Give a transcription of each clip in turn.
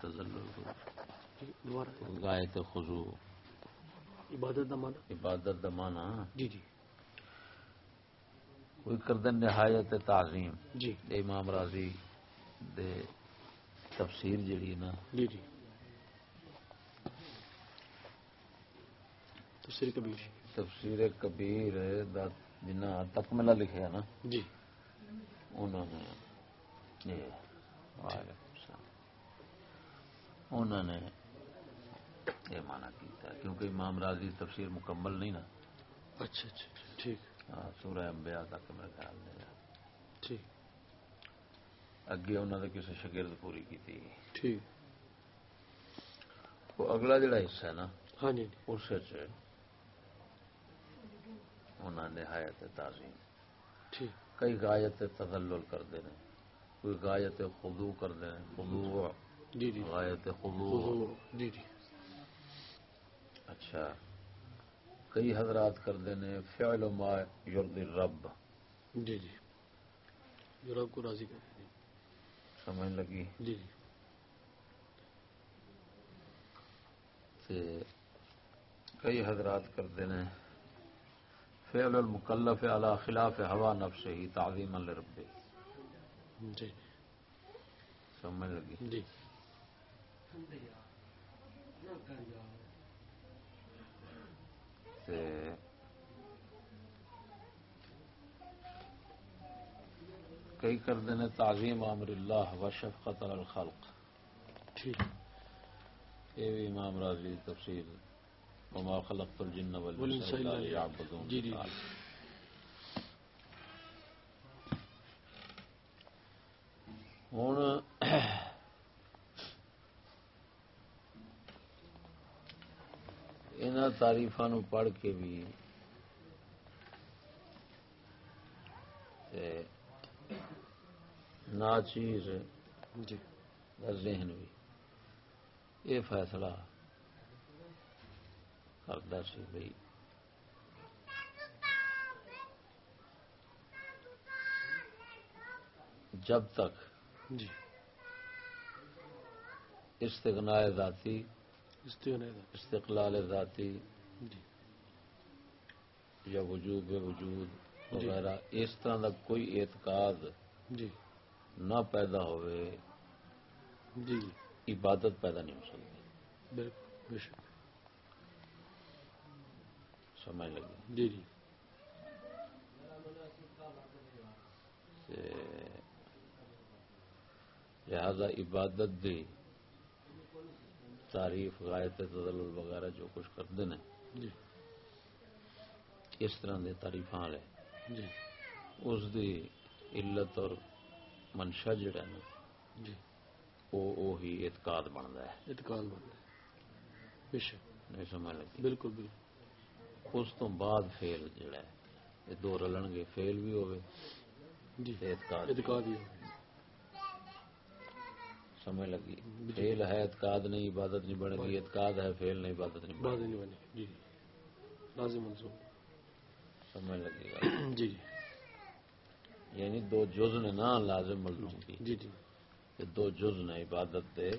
تزلل. جی غایت خضوع. عبادت دا عبادت دا جی جی. کوئی کردن نہایت تعظیم. جی. دے امام راضی دے تفسیر جڑی نا. جی جی. تفسیر کبیر. تفسیر کبیر دا جنہ تکملہ لکھیا نا. جی. انہوں نے السلام انہوں نے یہ مانا کیتا ہے کیونکہ امام راضی تفسیر مکمل نہیں نا۔ اچھا اچھا اچھا ٹھیک۔ ہاں، سورہ انبیاء تک میرے خیال میں۔ ٹھیک۔ اگے انہوں نے کسی شگرد پوری کی تھی ٹھیک۔ وہ اگلا جڑا حصہ ہے نا ہاں جی جی۔ اس انہوں نے نہایت تعظیم۔ ٹھیک۔ کئی غایت تدلل کرتے ہیں کوئی غایت خضوع کرتے ہیں خضوع جی جی۔ غایت حضور، جی جی۔ اچھا۔ کئی حضرات کرتے ہیں فعل ما یرد رب جی جی۔ جو رب کو راضی کرے۔ جی۔ سمجھ لگی؟ جی جی۔ تے کئی حضرات کرتے ہیں فعل المکلف علی خلاف ہوا نفس ہی تعظیم لرب جی۔ سمجھ لگی؟ جی۔ کئی کرتے ہیں تعظیم امر اللہ و شفقت الخلق ٹھیک یہ بھی امام راضی تفصیل وما خلقت الجن والانس الا ليعبدون جی، جی، جی۔ ان تاریفان پڑھ کے بھی ناچیز جی۔ ذہن بھی۔ یہ فیصلہ کرتا سی بھائی جب تک جی۔ استغناء ذاتی استقلال ذاتی جی۔ یا وجوب وجود جی۔ وغیرہ اس طرح کا کوئی اعتقاد جی۔ نہ پیدا ہوئے جی۔ عبادت پیدا نہیں ہو سکتی۔ بالکل سمجھ لگی؟ جی جی۔ لہذا عبادت دی تعریف غایت تدلل وغیرہ جو کچھ کرتے ہیں جی۔ اس طرح کے تعریف والے جی۔ اس دی علت اور منشا جڑا نا جی۔ وہ وہی اعتقاد بنتا ہے۔ اعتقاد بن ہے۔ بے شک۔ نہیں سمجھ لگی۔ بالکل بالکل۔ اس تو بعد فیل جڑا ہے یہ دو رلن گے فیل بھی ہوئے جی۔ اعتقاد اعتقاد ہی ہوگا سمجھ لگی فیل ہے اعتقاد نہیں عبادت نہیں بنے گی اعتقاد ہے فیل نہیں عبادت نہیں بنے گی لازم سمجھ لگی جی یعنی دو جز نے نا لازم ملزوم کی جی جی دو جز نے عبادت دے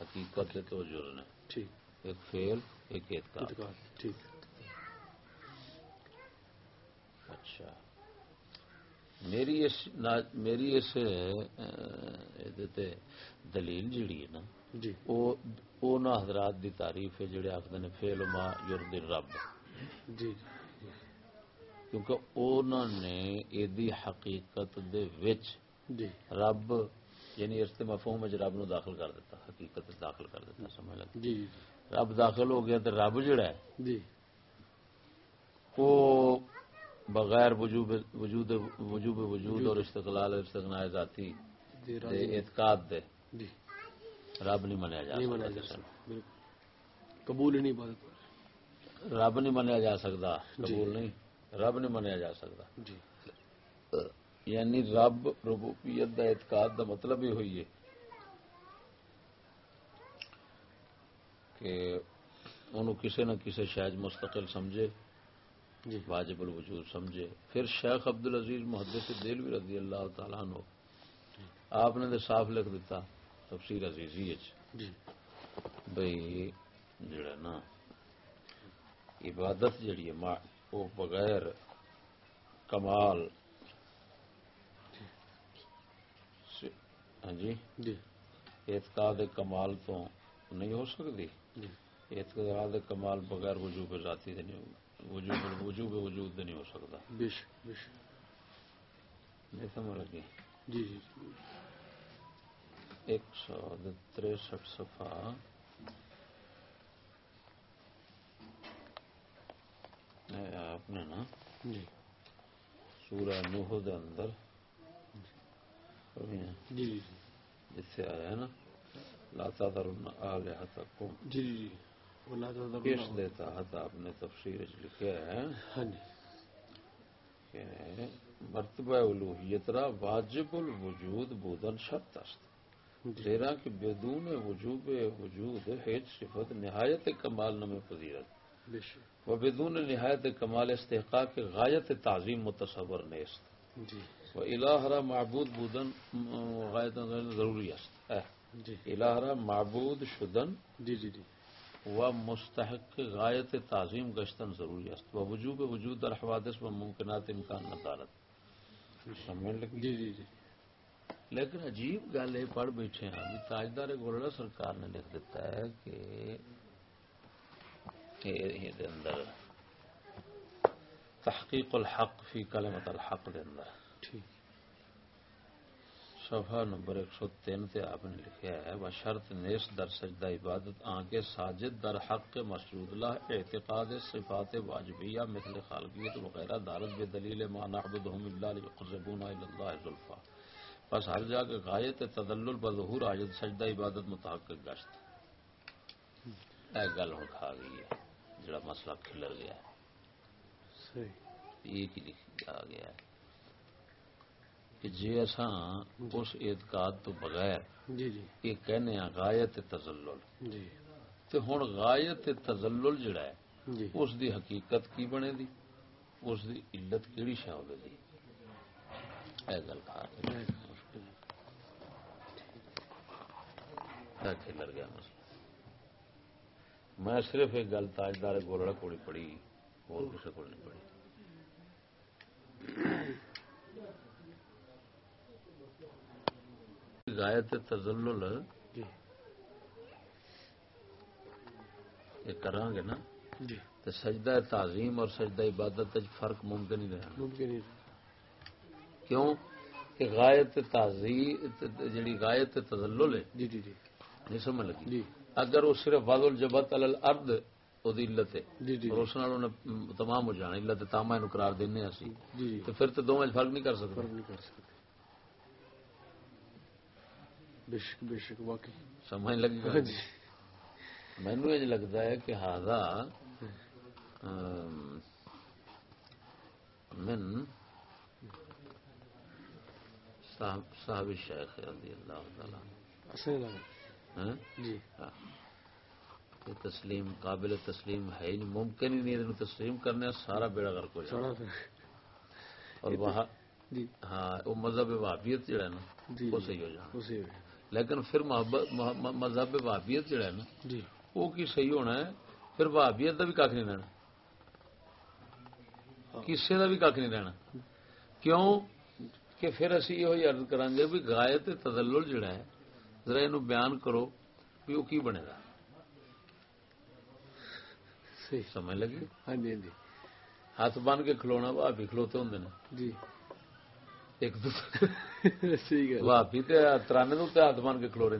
حقیقت دے دو جز نے ٹھیک ایک فیل ایک اعتقاد ٹھیک اچھا میری اس میری اس دلیل جیڑی ہے نا جی۔ اونا حضرات دی تعریف ہے جڑے آخر نے فیل ما یرد رب جی۔ کیونکہ اونا نے ایدی حقیقت دے وچ جی۔ رب یعنی اس تے مفہوم وچ رب نو داخل کر دیتا حقیقت داخل کر دیتا سمجھ لگ جی۔ رب داخل ہو گیا تو رب جڑا ہے جی۔ وہ بغیر وجوب وجود وجوب وجود اور استقلال اور استغناء ذاتی جی دے راضی اعتقاد دے۔ جی۔ رب نہیں منیا جا نہیں سکتا منایا جا سکتا بالکل۔ قبول ہی نہیں عبادت رب نہیں منیا جا سکتا جی۔ قبول نہیں۔ رب نہیں منیا جا سکتا۔ جی۔ یعنی رب ربوبیت دا اعتقاد دا مطلب ہی ہوئی ہے کہ انہوں کسی نہ کسی شاید مستقل سمجھے جی۔ واجب الوجود سمجھے۔ پھر شیخ عبد العزیز محدث دلوی رضی اللہ تعالیٰ عنہ آپ نے تو صاف لکھ دیتا تفسیر عزیزی جی۔ جڑا نا عبادت جڑی ہے وہ بغیر کمال۔ سے- ہاں جی؟ جی۔ اعتقاد کمال تو نہیں ہو سکتی۔ جی۔ اعتقاد کمال بغیر وجوب ذاتی دے نہیں وجوب وجوب وجود دے نہیں ہو سکتا۔ بے شک بے شک۔ نہیں سمجھ لگی؟ جی جی جی۔ ایک سو تریسٹھ صفحہ۔ آپ نے نا جی۔ سورہ نوح دے اندر جی جی جس سے آیا ہے نا لاتا درن آلہتکم۔ جی جی جی۔ دے تحت آپ نے تفسیر لکھا ہے؟ ہاں جی۔ کہ مرتبہ الوہیت را واجب الوجود بودن شرط است۔ جی زیرا کہ بدون وجوب وجود ہیچ صفت نہایت کمال نم پذیرت و بدون نہایت کمال استحقاق غایت تعظیم متصور نیست۔ جی۔ و الہرا معبود بودن غایت ضروری است۔ جی۔ الہرا معبود شدن جی جی جی۔ و مستحق غایت تعظیم گشتن ضروری است۔ و وجوب وجود در حوادث و ممکنات امکان ندارت سمجھ لگی؟ جی جی جی۔ لیکن عجیب گل یہ پڑھ بیٹھے ہیں ابھی تاجدار گولڑا سرکار نے لکھ دیتا ہے کہ دے اندر تحقیق الحق فی کلمت الحق دے اندر۔ ٹھیک۔ صفحہ نمبر ایک سو تین سے آپ نے لکھا ہے وہ شرط نیس در سجدہ عبادت آنکھ ساجد در حق مسجود اللہ اعتقاد صفات واجبیہ مثل خالقیت وغیرہ دارت بے دلیل ما الا ليقربونا الى الله زلفا۔ بس ہر جا کے غایت تدلل بظہور آجد سجدہ عبادت متحقق گشت۔ اے گل ہوں کھا گئی ہے جڑا مسئلہ کھلر گیا ہے۔ صحیح۔ یہ کی لکھ آ گیا ہے کہ جی اساں اس اعتقاد تو بغیر جی جی۔ یہ کہنے ہیں غایت تزلل۔ جی۔ تے ہن غایت تزلل جڑا ہے جی۔ اس دی حقیقت کی بنے دی؟ اس دی علت کیڑی شے ہوے دی؟ اے گل کھا کے اے کھلر گیا مسئلہ میں صرف ایک گل تاجدار گولڑا کوڑی پڑھی اور کسی کو نہیں پڑھی غایت تزلل جی۔ یہ کران گے نا؟ جی۔ تو سجدہ تعظیم اور سجدہ عبادت فرق ممکن ہی ہی کیوں؟ کہ غایت تعظیم جڑی غایت تزلل ہے جی جی جی۔ نہیں سمجھ لگی۔ جی۔ اگر وہ صرف واد الجبت الارض نال انہیں تمام ہو جانا علت تاما نو قرار دینے اسی۔ تو پھر تو دو میں فرق نہیں کر سکتے فرق نہیں کر سکتے بے شک بے شک واقعی۔ سمجھ لگی گا جی۔ مینو یہ لگتا ہے کہ ہاضا من صاحب صاحب شیخ رضی اللہ تعالیٰ۔ اصل ہاں؟ جی۔ تسلیم قابل تسلیم ہے نہیں۔ ممکن ہی نہیں تسلیم کرنے سارا بیڑا غرق ہو جائے۔ اور وہاں جی۔ ہاں وہ مذہب وہابیت جڑا ہے نا جی وہ صحیح ہو جانا۔ لیکن پھر مذہب وہابیت جڑا ہے نا وہ کی صحیح ہونا ہے پھر وہابیت کا بھی کھ نہیں رہنا۔ ہاں۔ کسے کا بھی کھ نہیں رہنا۔ کیوں؟ کہ پھر اسی یہ عرض کریں گے بھی غایت تدلل جڑا ہے۔ ذرا یہ بیان کرو بھی وہ کی بنے گا۔ صحیح۔ سمجھ لگی؟ ہاں جی ہاں جی۔ ہاتھ بن کے کھلونا بھابی کھلوتے ہوں جی۔ ایک دوسرے بھابی ترانے ہاتھ بن کے کھلو رہے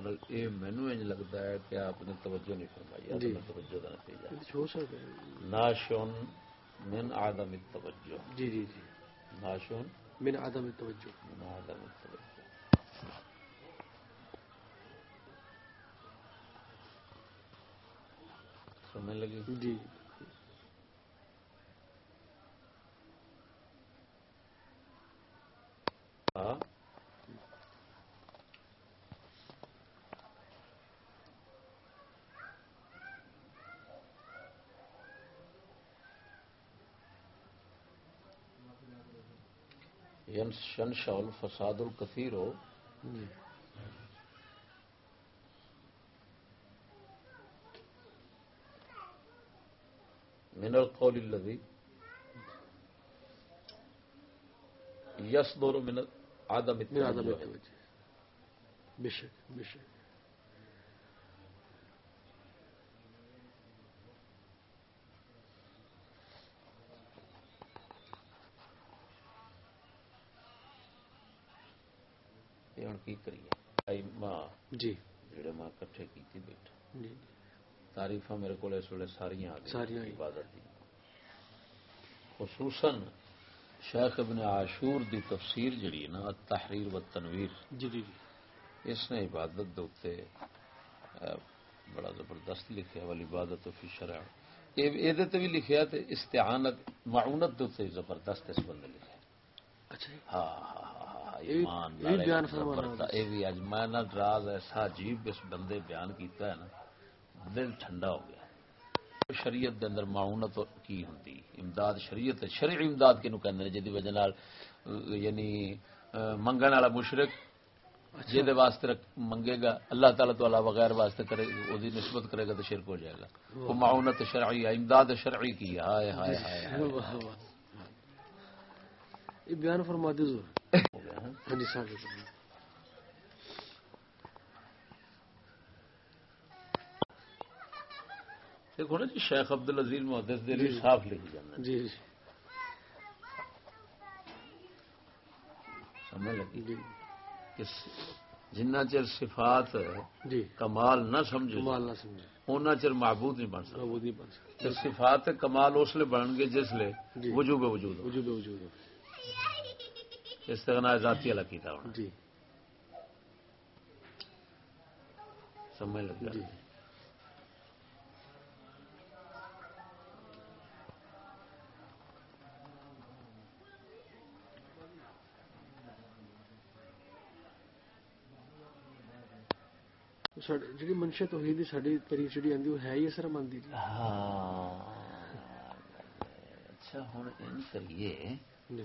مطلب یہ مینو انج لگتا ہے کہ آپ نے توجہ نہیں فرمائی جی۔ توجہ کا نتیجہ۔ ناشون من عدم التوجہ۔ جی جی جی۔ ناشون من عدم التوجہ۔ من عدم التوجہ۔ سمجھ لگی؟ جی ہاں ينشأ الفساد الكثير. جی من القول الذي يصدر من عدم التوجه توجہ بے کی کریے جی۔ جڑے میں کٹھے کیتی بیٹھا جی۔ تعریفاں میرے کو اس ویلے ساریاں آ گئی۔ عبادت دی۔ خصوصاً شیخ ابن عاشور دی تفسیر جڑی نا التحریر و تنویر جی جی جی۔ اس نے عبادت دے اوتے اہ، بڑا زبردست لکھیا والی عبادت فی شرع۔ اے تے بھی لکھیا تے استعانت معونت دے اوتے زبردست اس بندے لکھیا۔ اچھا جی۔ ہاں ہاں۔ ایمان یہ بھی اج میں نہ راز ایسا عجیب اس بندے بیان کیتا ہے نا دل ٹھنڈا ہو گیا شریعت دے اندر معاونت کی ہوندی؟ امداد شریعت شرعی امداد کینو کہندے نے جدی وجہ نال یعنی منگن والا مشرک جہدے واسطے رکھ- منگے گا اللہ تعالیٰ تو علاوہ غیر واسطے کرے او دی نسبت کرے گا تو شرک ہو جائے گا۔ وہ معاونت شرعی امداد شرعی کی ہائے ہائے ہائے واہ یہ بیان فرما دے ضرور جی دیکھو نا جی؟ شیخ عبد العزیز محدث دلی صاف لکھ جاندے جی جی۔ سمجھ لگی؟ جی۔ کہ جنہ چر صفات جی۔ کمال نہ سمجھے کمال نہ سمجھے۔ اونا چر معبود نہیں بن سکتا۔ وہ نہیں بن سکتا۔ تے صفات کمال اس لیے بن گے جس لے جی۔ وجوب وجود ہو۔ وجود وجود استغنا ذاتی والا کیتا ہونا۔ جی۔ سمجھ لگا جی۔ جی منشا ہی ساری تاریخ جی آدھی وہ ہے ہی سر من جی۔ ہاں۔ اچھا ہوں کریے۔ جی۔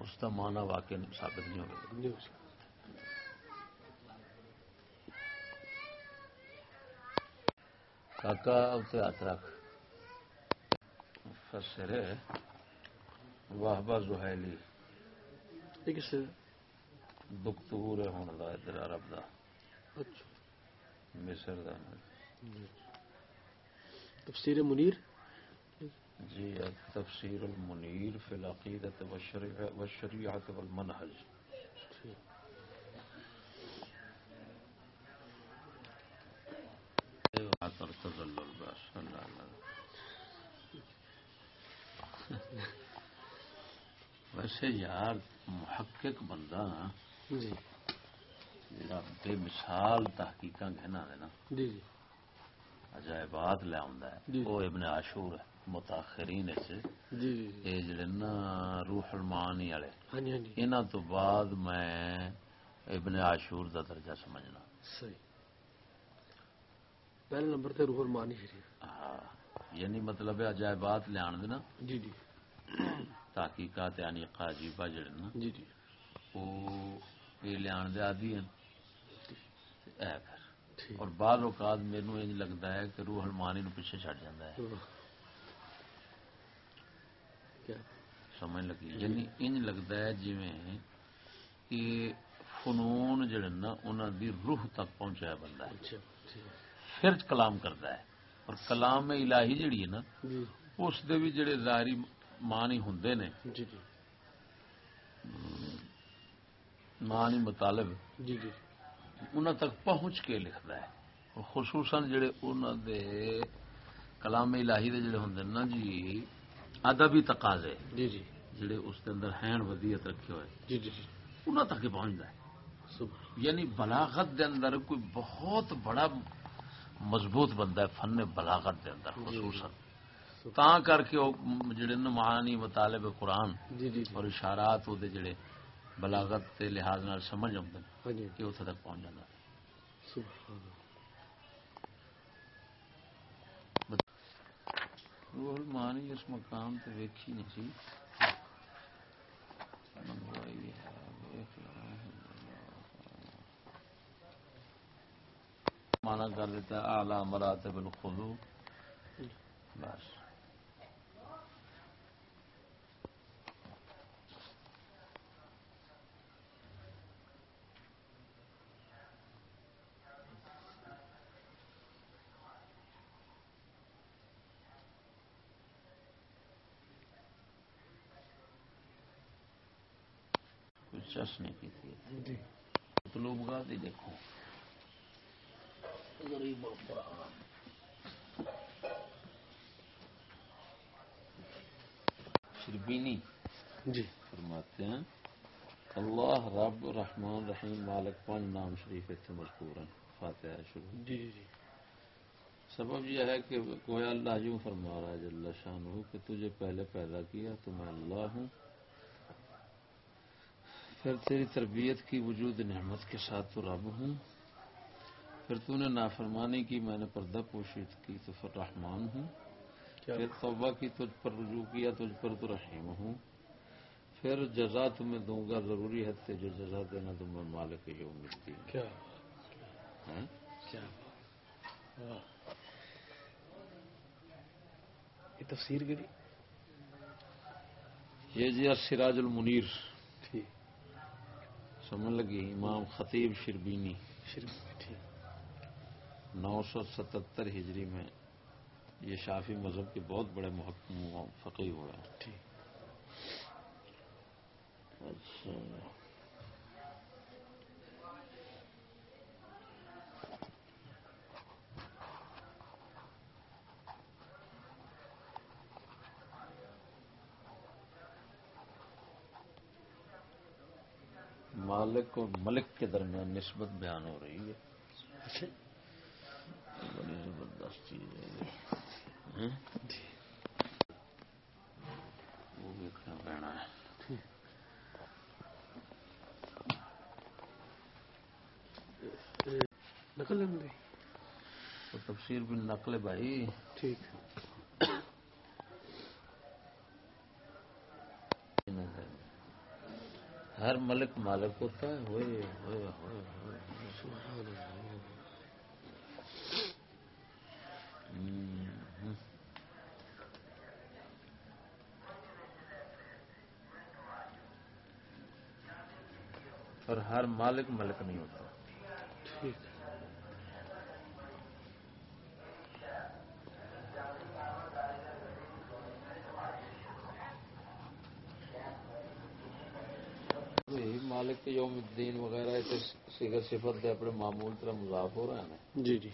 اس کا معنی واقع ثابت نہیں ہوگا۔ کاکا اتنے ہاتھ رکھ۔ فسر واہبہ زہیلی۔ سے؟ دکتور ہونے کا ادھر عرب دا۔ اچھا۔ مصر دا۔ جی تفسیر منیر؟ جی تفسیر المنیر فی العقیدت والشریعت اللہ ویسے یار محقق بندہ جی۔ جڑا بے مثال تحقیقاں گہنا ہے نا جی جی۔ عجائبات لے آندا ہے۔ جی۔ وہ ابن عاشور ہے۔ متاخرین وچ جی جی جی۔ اے جڑے نا روح المعانی والے ہاں جی ہاں انہاں تو بعد میں ابن عاشور دا درجہ سمجھنا۔ صحیح۔ پہلے نمبر تے روح المانی شریف۔ ہاں یعنی مطلب ہے عجائبات لے آن جی جی۔ تحقیقات یعنی عجیبہ جڑے نا جی جی۔ وہ یہ لیا دے آدھی ہیں۔ اے پھر ٹھیک۔ اور بعض اوقات مینو انج لگتا ہے کہ روح المانی نو پیچھے چڑ جاتا ہے۔ سمجھ لگی۔ یعنی انج لگتا ہے جی کہ فنون جڑے نا انہوں دی روح تک پہنچایا بندہ۔ ہے اچھا پھر کلام کرتا ہے۔ اور کلام الہی جڑی ہے نا جی۔ اس دے بھی جڑے ظاہری معنی ہوندے نے۔ جی جی۔ معنی مطالب۔ جی جی۔ انہوں تک پہنچ کے لکھتا ہے۔ اور خصوصاً جڑے انہوں دے کلام الہی دے جڑے ہوندے نا جی ادبی تقاضے جی جی۔ جڑے اس کے اندر ہیں ودیت رکھے ہوئے۔ جی انہوں تک پہنچتا ہے یعنی بلاغت دے اندر کوئی بہت بڑا مضبوط بندہ ہے فن بلاغت دے اندر خصوصاً۔ تا کر کے وہ جڑے نا معانی مطالب قرآن اور اشارات وہ جڑے بلاغت کے لحاظ نال سمجھ آتے ہیں ہاں کہ اتنے تک پہنچ جاتا ہے سبحان اللہ روح المانی اس مقام تے ویکھی نہیں سی منگوائی ہے ویکھ مانا کر لیتا اعلی مراتب الخضوع بس۔ چس نہیں کی تھی۔ جی مطلوب گاہ دیکھو۔ شربینی۔ جی۔ فرماتے ہیں اللہ رب رحمان رحیم مالک پانچ نام شریف اتنے مذکور ہیں۔ فاتحہ شروع جی جی سبب یہ ہے کہ کوئی اللہ یوں فرما رہا ہے جل شان ہو کہ تجھے پہلے پیدا کیا تو میں اللہ ہوں۔ پھر تیری تربیت کی وجود نعمت کے ساتھ تو رب ہوں۔ پھر تو نے نافرمانی کی میں نے پردہ پوشید کی تو پھر رحمان ہوں۔ پھر توبہ کی تجھ پر رجوع کیا تجھ پر تو رحیم ہوں۔ پھر جزا تمہیں دوں گا ضروری ہے تجھے جزا دینا تو میں مالک ہیں کیا واہ۔ یہ تفسیر کری یہ جی سراج المنیر۔ سمجھ لگی امام خطیب شربینی۔ نو سو ستہتر ہجری میں یہ شافی مذہب کے بہت بڑے محکم فقی ہوئے ہیں۔ ٹھیک۔ اچھا۔ مالک اور ملک کے درمیان نسبت بیان ہو رہی ہے۔ بڑی زبردست چیز ہے وہ دیکھنا پینا ہے۔ نقل تفسیر بھی نقل ہے بھائی۔ ٹھیک ہر ملک مالک ہوتا ہے، ہوئے ہوئے ہوئے ہوئے سبحان اور ہر مالک ملک نہیں ہوتا۔ ٹھیک۔ مالک کے یوم الدین وغیرہ سیگر صفت دے اپنے معمول طرح مضاف ہو رہے ہیں جی جی۔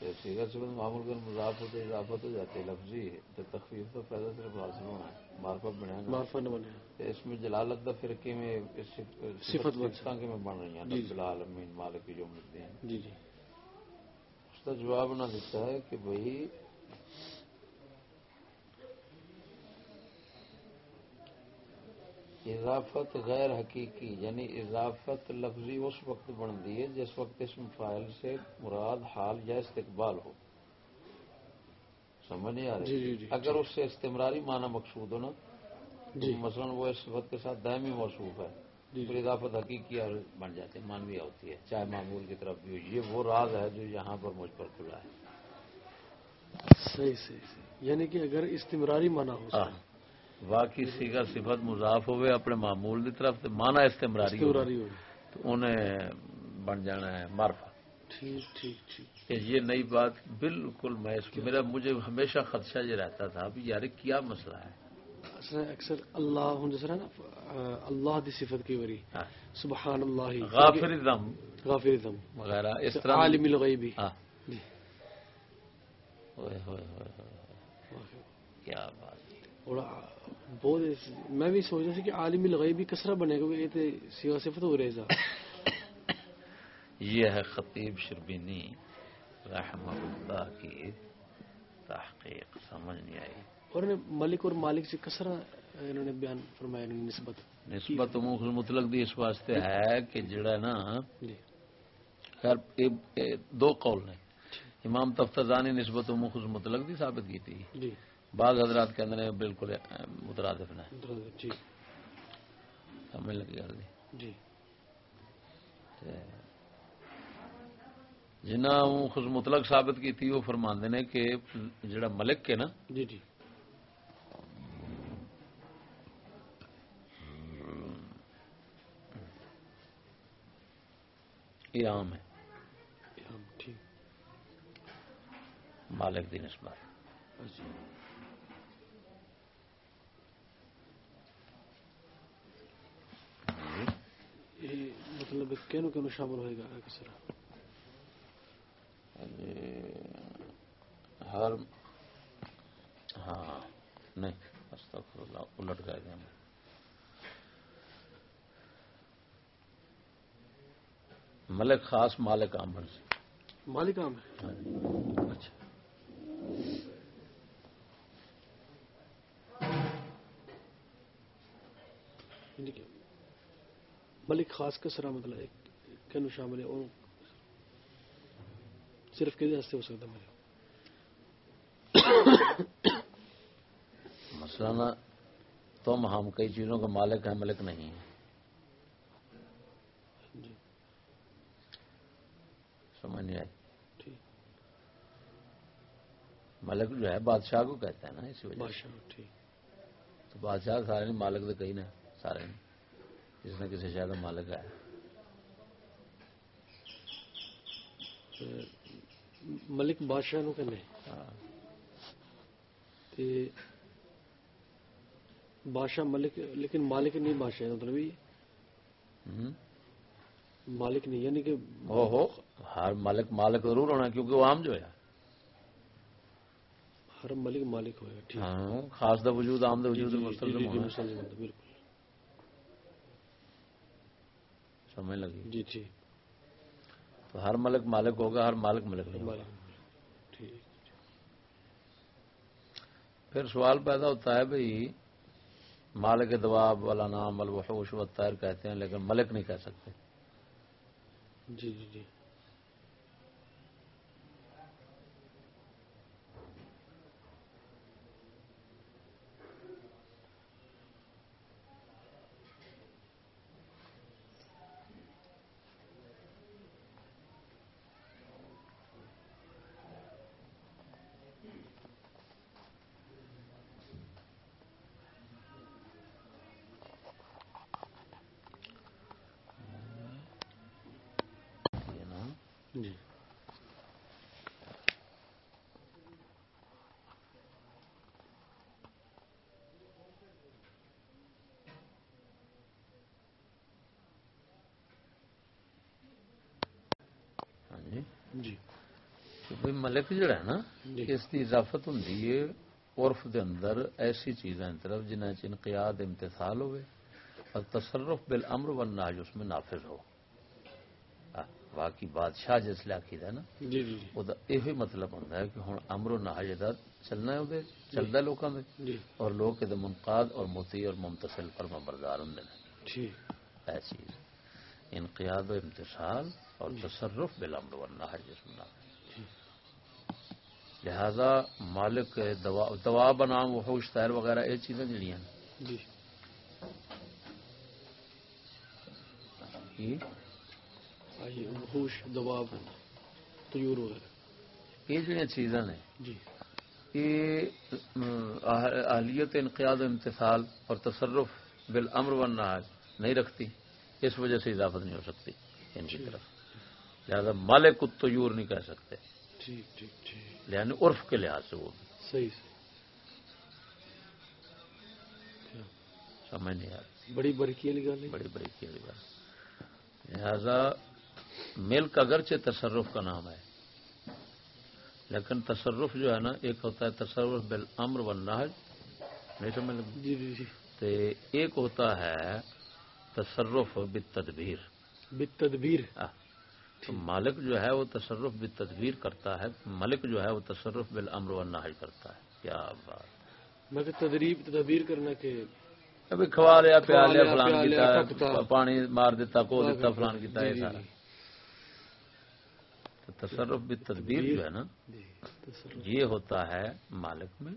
کہ سیگر صفت معمول کر مضاف ہوتے اضافت ہو جاتی ہے لفظی تو تخفیف تو پیدا صرف حاصل ہونا ہے مارفت بنے معرفہ نہ بنے تو اس میں جلالت دا فرقے میں صفت صفتاں کے میں بن رہی ہیں؟ جی، رب العالمین مالک یوم الدین۔ جی جی۔ اس کا جواب نہ دیتا ہے کہ بھائی اضافت غیر حقیقی یعنی اضافت لفظی اس وقت بنتی ہے جس وقت اسم فائل سے مراد حال یا استقبال ہو۔ سمجھ نہیں آ رہی؟ جی، جی، جی، اگر اس سے استمراری معنی مقصود ہو نا جی۔ مثلا وہ اس صفت کے ساتھ دائمی موصوف ہے جی۔ پھر اضافت حقیقی اور بن جاتے ہیں مانویہ ہوتی ہے چاہے معمول کی طرف بھی ہو۔ یہ وہ راز ہے جو یہاں پر مجھ پر کھلا ہے۔ صحیح صحیح صحیح۔ یعنی کہ اگر استمراری مانا ہو باقی سیگا صفت مضاف ہوئے اپنے معمول کی طرف مانا استمراری تو انہیں بن جانا ہے معرفہ۔ ٹھیک ٹھیک ٹھیک۔ یہ نئی بات بالکل میں اس میرا مجھے ہمیشہ خدشہ یہ رہتا تھا بھی یار کیا مسئلہ ہے۔ اکثر اللہ نا اللہ دی صفت کی وری۔ ہاں۔ سبحان اللہ۔ غافر دم غافر دم وغیرہ اس طرح عالم الغیبی ہاں۔ جی۔ ہوئے ہوئے ہوئے ہوئے۔ کیا بات۔ اور بہت میں بھی سوچ رہا سی کہ عالمی لگائی بھی کسرا بنے گا یہ تو سیوا صفت ہو رہے یہ ہے خطیب شربینی رحمہ اللہ کی تحقیق سمجھ نہیں آئی۔ اور ملک اور مالک سے کسرا انہوں نے بیان فرمایا نسبت نسبت عموم مطلق دی اس واسطے ہے کہ جڑا نا جی۔ خیر دو قول نے۔ امام تفتزانی نسبت عموم مطلق دی ثابت کی تھی۔ جی۔ بعض حضرات کے اندر بالکل مترادف نے۔ جی۔ سمجھ لگی گل جی۔ جنہ خود مطلق ثابت کی تھی وہ فرماندے نے کہ جڑا ملک کے نا جی جی۔ یہ عام ہے۔ مالک دی نسبت اچھا یہ مطلب کینو کینو شامل ہوئے گا کسرا ہر ہاں نہیں استغفر اللہ الٹ گئے ہم۔ ملک خاص مالک عام بن سے مالک عام ہے ہاں جی۔ اچھا۔ یعنی کہ ملک خاص کسرا مطلب ایک کینو شامل ہے اور صرف کسی ہستے ہو سکتا میرے مسئلہ نا تم ہم کئی چیزوں کا مالک ہیں ملک نہیں ہے جی۔ سمجھ نہیں آئی۔ ملک جو ہے بادشاہ کو کہتے ہیں نا اسی وجہ سے۔ بادشاہ ٹھیک۔ تو بادشاہ سارے مالک تو کئی نے سارے۔ نہیں جس نے کسی شہر کا مالک ہے۔ ملک بادشاہ نو کہنے ہاں۔ تے بادشاہ ملک لیکن مالک نہیں بادشاہ مطلب یہ۔ مالک نہیں یعنی کہ ہو ہو ہر مالک مالک ضرور ہونا کیونکہ وہ عام جو ہے۔ ہر ملک مالک ہوئے ٹھیک۔ ہاں خاص دا وجود عام دا وجود جی، جی، مستلزم جی، مسلم ہونا، بالکل۔ سمجھ لگی۔ جی ٹھیک۔ تو ہر ملک مالک ہوگا ہر مالک ملک نہیں ہوگا۔ پھر سوال پیدا ہوتا ہے بھئی مالک دواب والا نام الوحوش و طیر کہتے ہیں لیکن ملک نہیں کہہ سکتے۔ جی جی جی یہ نا جی۔ ہاں جی۔ جی۔ ملک جڑا ہے نا جی۔ اس کی اضافت ہوں عرف دے اندر ایسی چیزیں طرف جنہیں انقیاد امتثال ہوئے اور تصرف بالامر والنہج اس میں نافذ ہو۔ واقعی بادشاہ جس آخیدا ہے نا جی جی وہ یہ مطلب ہوتا ہے کہ ہوں امر و دا چلنا ہے چلتا ہے لوگوں میں جی۔ اور لوگ یہ منقاد اور متی اور ممتصل پر مبردار ہوں نے ٹھیک چیز۔ انقیاد و امتثال اور تصرف بالامر والنہج اس میں نافذ لہذا مالک دوا دوا بنام وحوش طیر وغیرہ یہ چیزیں جڑی ہیں۔ جی۔ یہ طیور وغیرہ۔ جڑی نے جی۔ یہ اہ- اہلیت انقیاد و امتثال اور تصرف بالامر والنہج نہیں رکھتی اس وجہ سے اضافت نہیں ہو سکتی ان کی طرف۔ لہذا مالک الطیور نہیں کہہ سکتے۔ ٹھیک ٹھیک ٹھیک یعنی عرف کے لحاظ سے وہ۔ صحیح سمجھ نہیں آتی بڑی برقی والی گل بڑی بڑی کی بات لہذا ملک اگرچہ تصرف کا نام ہے لیکن تصرف جو ہے نا ایک ہوتا ہے تصرف بالامر والنہج نہیں سمجھ جی جی جی۔ تے ایک ہوتا ہے تصرف بالتدبیر۔ بالتدبیر۔ تو مالک جو ہے وہ تصرف بالتدبیر کرتا ہے ملک جو ہے وہ تصرف بالامر والنہج کرتا ہے۔ کیا بات۔ میں تدریب تدبیر کرنا کہ ابھی کھوا لیا پیا لیا فلان کیتا۔ پانی مار دیتا کو دیتا فلان کیتا جی، یہ جی، سارا۔ تصرف بالتدبیر جو ہے نا جی یہ ہوتا ہے مالک میں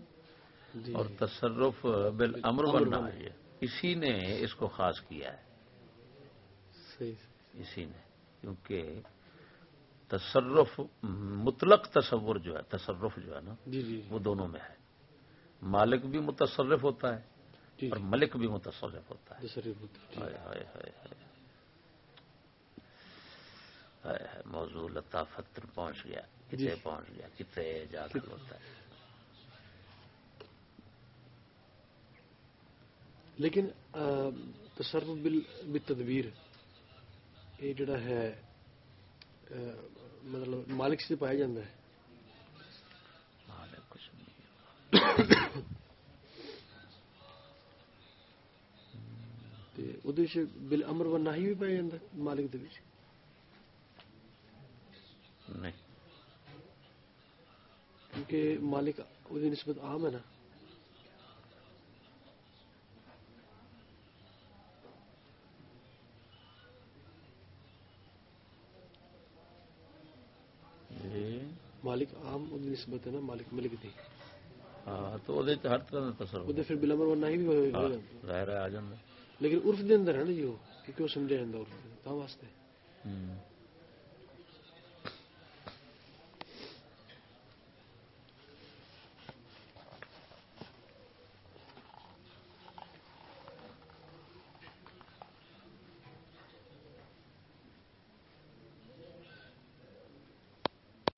جی. اور تصرف بالامر والنہی اسی نے اس کو خاص کیا ہے۔ اسی نے کیونکہ تصرف مطلق تصور جو ہے تصرف جو ہے نا جی وہ دونوں میں ہے۔ مالک بھی متصرف ہوتا ہے اور ملک بھی متصرف ہوتا ہے تصرف ہوتا ہے ہائے ہائے ہائے ہائے ہائے ہائے موضوع لطافت پہنچ گیا جی. کتنے پہنچ گیا کتنے جا کر ہوتا ہے؟ لیکن تصرف بل تدبیر یہ جڑا ہے مطلب مالک سے پایا جاتا ہے۔ بل امر و ناہی بھی پایا جاتا مالک دے نہیں۔ کیونکہ مالک نسبت عام ہے نا۔ جی۔ مالک عام وہ نسبت ہے نا مالک ملک دی۔ ہاں تو ہر طرح بھی ہاں، لیکن عرف دے اندر ہے نا جی وہ سمجھا عرف واسطے۔